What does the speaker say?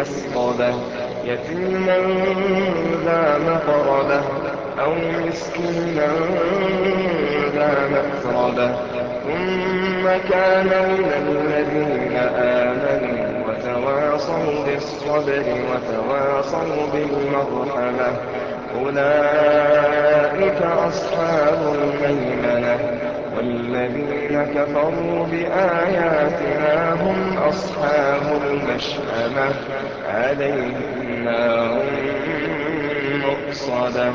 مسقبة يتيما ذا مقربة أو مسكينا ذا متربة ثم كان من الذين آمنوا وتواصوا بالصبر وتواصوا بالمرحمة. أولئك أصحاب الميمنة والذين كفروا بآياتنا أصحاب المشأمة عليهم نار مؤصدة